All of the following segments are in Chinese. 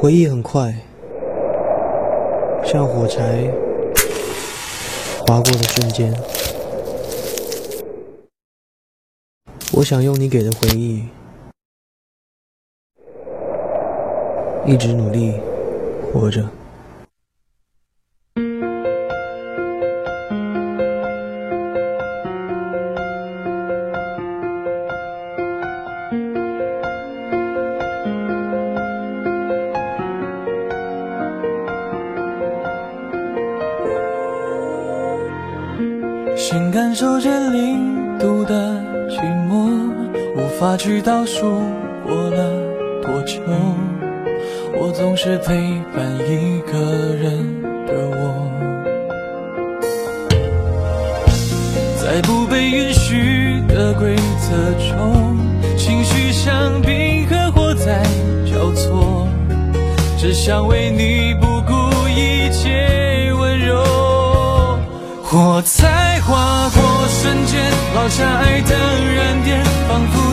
回忆很快，像火柴划过的瞬间。我想用你给的回忆，一直努力活着。心感受着零度的寂寞，无法去倒数过了多久。我总是陪伴一个人的我，在不被允许的规则中，情绪像冰和火在交错，只想为你不顾一切。火才划过瞬间，落下爱的燃点，仿佛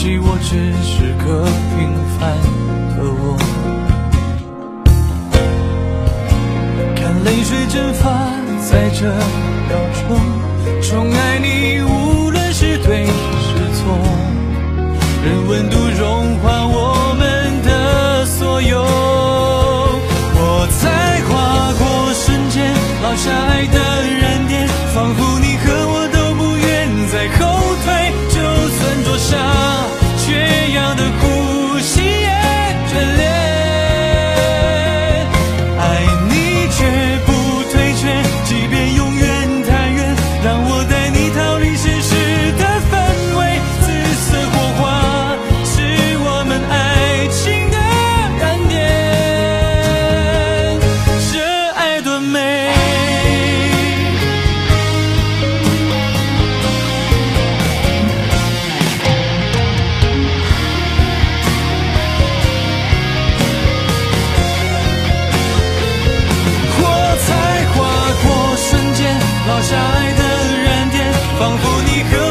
可惜我只是个平凡的我。看泪水蒸发在这秒钟，宠爱你无论是对是错，任温度融化我们的所有。我在划过瞬间，落下爱的仿佛你和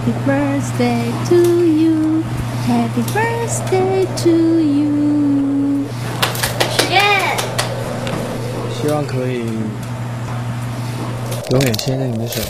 Happy birthday to you, Happy birthday to you。许愿，希望可以永远牵着你的手，